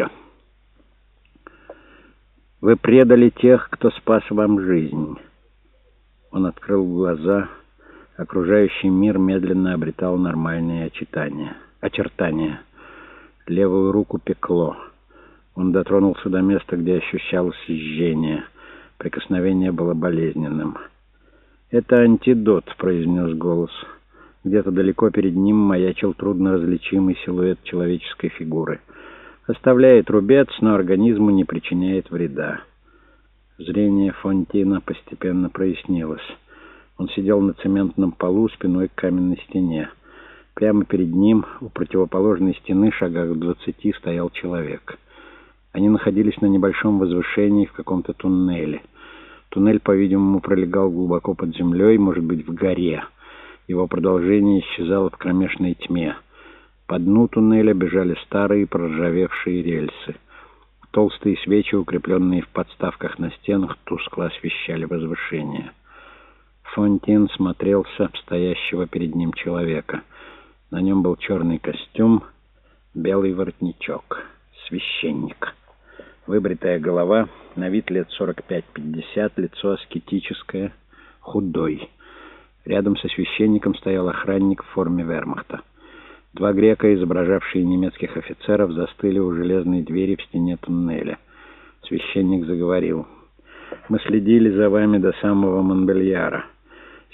все. Вы предали тех, кто спас вам жизнь. Он открыл глаза. Окружающий мир медленно обретал нормальные очертания. очертания. Левую руку пекло. Он дотронулся до места, где ощущалось жжение. Прикосновение было болезненным. «Это антидот», — произнес голос. Где-то далеко перед ним маячил трудно различимый силуэт человеческой фигуры. Оставляет рубец, но организму не причиняет вреда. Зрение Фонтина постепенно прояснилось. Он сидел на цементном полу спиной к каменной стене. Прямо перед ним, у противоположной стены, шагах в двадцати, стоял человек. Они находились на небольшом возвышении в каком-то туннеле. Туннель, по-видимому, пролегал глубоко под землей, может быть, в горе. Его продолжение исчезало в кромешной тьме. По дну туннеля бежали старые проржавевшие рельсы. Толстые свечи, укрепленные в подставках на стенах, тускло освещали возвышение. Фонтин смотрелся в стоящего перед ним человека. На нем был черный костюм, белый воротничок. Священник. Выбритая голова, на вид лет 45-50, лицо аскетическое, худой. Рядом со священником стоял охранник в форме вермахта. Два грека, изображавшие немецких офицеров, застыли у железной двери в стене туннеля. Священник заговорил. «Мы следили за вами до самого Монбельяра.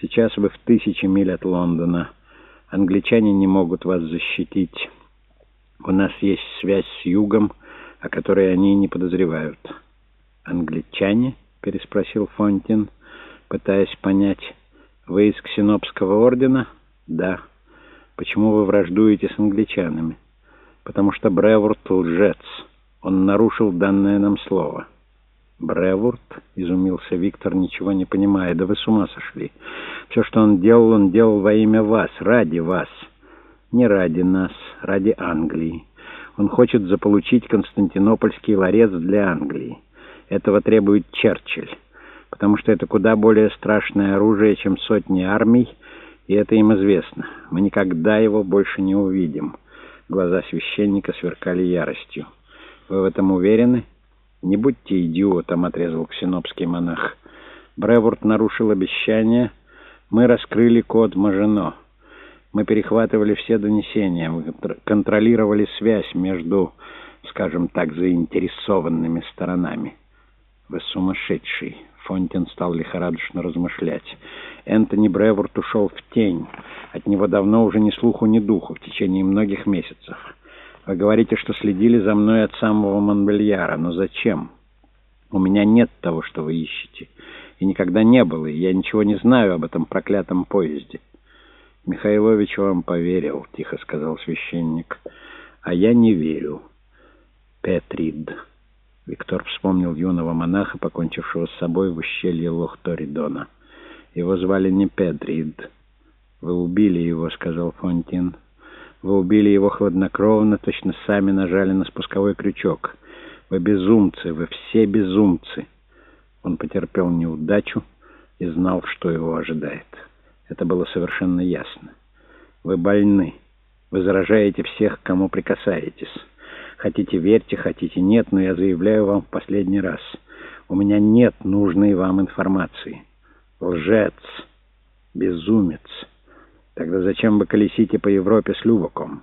Сейчас вы в тысячи миль от Лондона. Англичане не могут вас защитить. У нас есть связь с югом, о которой они не подозревают. «Англичане?» — переспросил Фонтин, пытаясь понять. «Вы из Ксенопского ордена?» «Да». «Почему вы враждуете с англичанами?» «Потому что Бреворд лжец. Он нарушил данное нам слово». «Бреворд?» — изумился Виктор, ничего не понимая. «Да вы с ума сошли. Все, что он делал, он делал во имя вас, ради вас. Не ради нас, ради Англии». Он хочет заполучить Константинопольский ларец для Англии. Этого требует Черчилль, потому что это куда более страшное оружие, чем сотни армий, и это им известно. Мы никогда его больше не увидим. Глаза священника сверкали яростью. Вы в этом уверены? Не будьте идиотом, отрезал ксенопский монах. Бреворд нарушил обещание. Мы раскрыли код Мажино. Мы перехватывали все донесения, контролировали связь между, скажем так, заинтересованными сторонами. Вы сумасшедший. Фонтин стал лихорадочно размышлять. Энтони Бреворд ушел в тень. От него давно уже ни слуху, ни духу в течение многих месяцев. Вы говорите, что следили за мной от самого Монбельяра. Но зачем? У меня нет того, что вы ищете. И никогда не было, и я ничего не знаю об этом проклятом поезде. «Михайлович вам поверил», — тихо сказал священник. «А я не верю». «Петрид». Виктор вспомнил юного монаха, покончившего с собой в ущелье Лохторидона. «Его звали не Петрид». «Вы убили его», — сказал Фонтин. «Вы убили его хладнокровно, точно сами нажали на спусковой крючок. Вы безумцы, вы все безумцы». Он потерпел неудачу и знал, что его ожидает. Это было совершенно ясно. Вы больны. Вы заражаете всех, кому прикасаетесь. Хотите верьте, хотите нет, но я заявляю вам в последний раз. У меня нет нужной вам информации. Лжец. Безумец. Тогда зачем вы колесите по Европе с Любоком?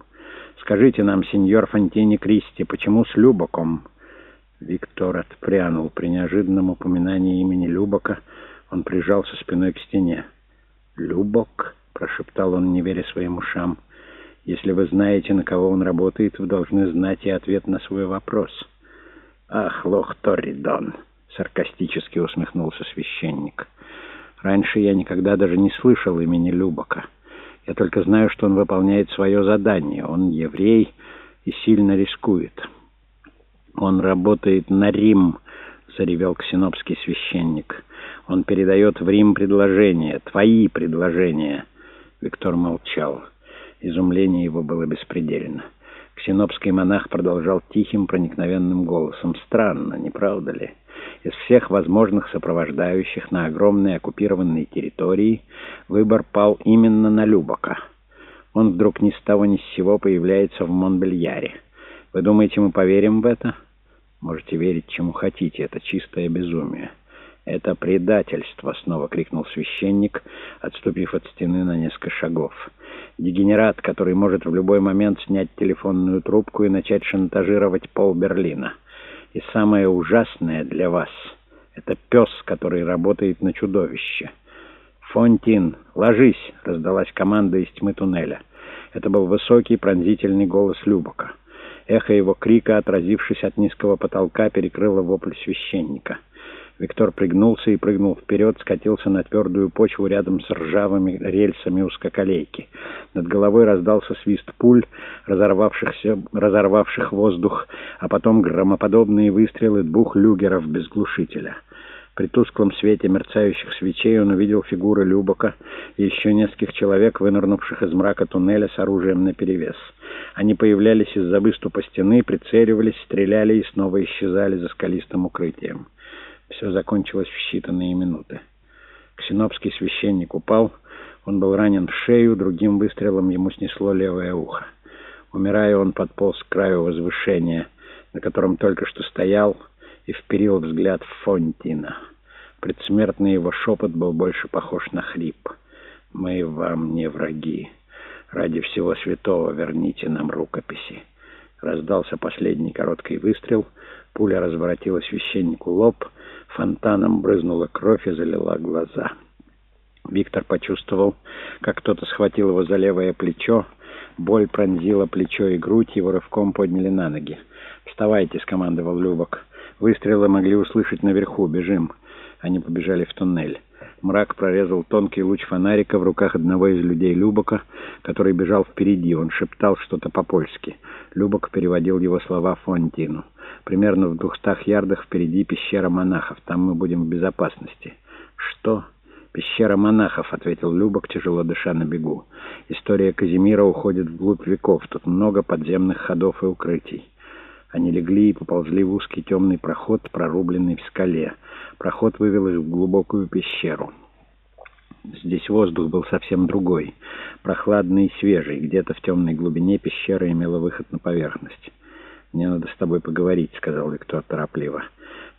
Скажите нам, сеньор Фонтини Кристи, почему с Любоком? Виктор отпрянул при неожиданном упоминании имени Любока. Он прижался спиной к стене. «Любок», — прошептал он, не веря своим ушам, — «если вы знаете, на кого он работает, вы должны знать и ответ на свой вопрос». «Ах, лох Торридон!» — саркастически усмехнулся священник. «Раньше я никогда даже не слышал имени Любока. Я только знаю, что он выполняет свое задание. Он еврей и сильно рискует». «Он работает на Рим», — заревел ксенопский священник. Он передает в Рим предложения, твои предложения. Виктор молчал. Изумление его было беспредельно. Ксенопский монах продолжал тихим, проникновенным голосом. «Странно, не правда ли? Из всех возможных сопровождающих на огромной оккупированной территории выбор пал именно на Любока. Он вдруг ни с того ни с сего появляется в Монбельяре. Вы думаете, мы поверим в это? Можете верить, чему хотите. Это чистое безумие. «Это предательство!» — снова крикнул священник, отступив от стены на несколько шагов. «Дегенерат, который может в любой момент снять телефонную трубку и начать шантажировать пол Берлина. И самое ужасное для вас — это пес, который работает на чудовище». «Фонтин, ложись!» — раздалась команда из тьмы туннеля. Это был высокий пронзительный голос Любока. Эхо его крика, отразившись от низкого потолка, перекрыло вопль священника. Виктор пригнулся и прыгнул вперед, скатился на твердую почву рядом с ржавыми рельсами узкоколейки. Над головой раздался свист пуль, разорвавшихся, разорвавших воздух, а потом громоподобные выстрелы двух люгеров без глушителя. При тусклом свете мерцающих свечей он увидел фигуры Любока и еще нескольких человек, вынырнувших из мрака туннеля с оружием наперевес. Они появлялись из-за выступа стены, прицеливались, стреляли и снова исчезали за скалистым укрытием. Все закончилось в считанные минуты. Ксенопский священник упал. Он был ранен в шею, другим выстрелом ему снесло левое ухо. Умирая, он подполз к краю возвышения, на котором только что стоял, и вперил взгляд в Фонтина. Предсмертный его шепот был больше похож на хрип. «Мы вам не враги. Ради всего святого верните нам рукописи». Раздался последний короткий выстрел. Пуля разворотила священнику лоб, фонтаном брызнула кровь и залила глаза. Виктор почувствовал, как кто-то схватил его за левое плечо. Боль пронзила плечо и грудь, его рывком подняли на ноги. «Вставайте!» — скомандовал Любок. Выстрелы могли услышать наверху. Бежим. Они побежали в туннель. Мрак прорезал тонкий луч фонарика в руках одного из людей Любока, который бежал впереди. Он шептал что-то по-польски. Любок переводил его слова Фонтину. «Примерно в двухстах ярдах впереди пещера монахов. Там мы будем в безопасности». «Что?» «Пещера монахов», — ответил Любок, тяжело дыша на бегу. «История Казимира уходит вглубь веков. Тут много подземных ходов и укрытий». Они легли и поползли в узкий темный проход, прорубленный в скале. Проход вывел их в глубокую пещеру. Здесь воздух был совсем другой, прохладный и свежий. Где-то в темной глубине пещера имела выход на поверхность. «Мне надо с тобой поговорить», — сказал Виктор торопливо.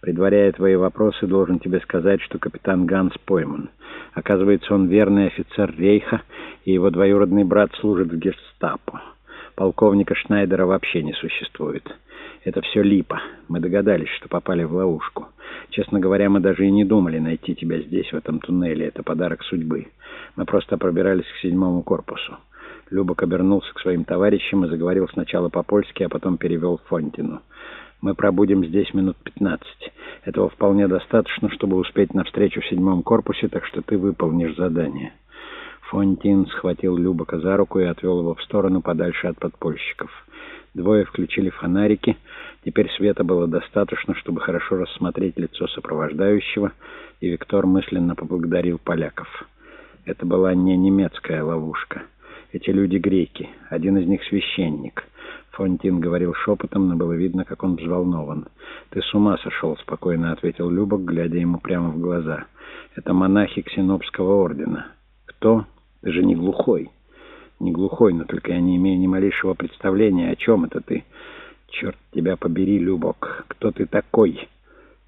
«Предваряя твои вопросы, должен тебе сказать, что капитан Ганс пойман. Оказывается, он верный офицер Рейха, и его двоюродный брат служит в гестапо. Полковника Шнайдера вообще не существует». Это все липа. Мы догадались, что попали в ловушку. Честно говоря, мы даже и не думали найти тебя здесь, в этом туннеле. Это подарок судьбы. Мы просто пробирались к седьмому корпусу. Любок обернулся к своим товарищам и заговорил сначала по-польски, а потом перевел Фонтину. «Мы пробудем здесь минут пятнадцать. Этого вполне достаточно, чтобы успеть на встречу в седьмом корпусе, так что ты выполнишь задание». Фонтин схватил Любока за руку и отвел его в сторону подальше от подпольщиков. Двое включили фонарики. Теперь света было достаточно, чтобы хорошо рассмотреть лицо сопровождающего, и Виктор мысленно поблагодарил поляков. Это была не немецкая ловушка. Эти люди греки. Один из них священник. Фонтин говорил шепотом, но было видно, как он взволнован. «Ты с ума сошел», — спокойно ответил Любок, глядя ему прямо в глаза. «Это монахи Ксенопского ордена». «Кто? Ты же не глухой» не глухой, но только я не имею ни малейшего представления, о чем это ты. Черт тебя побери, Любок, кто ты такой?»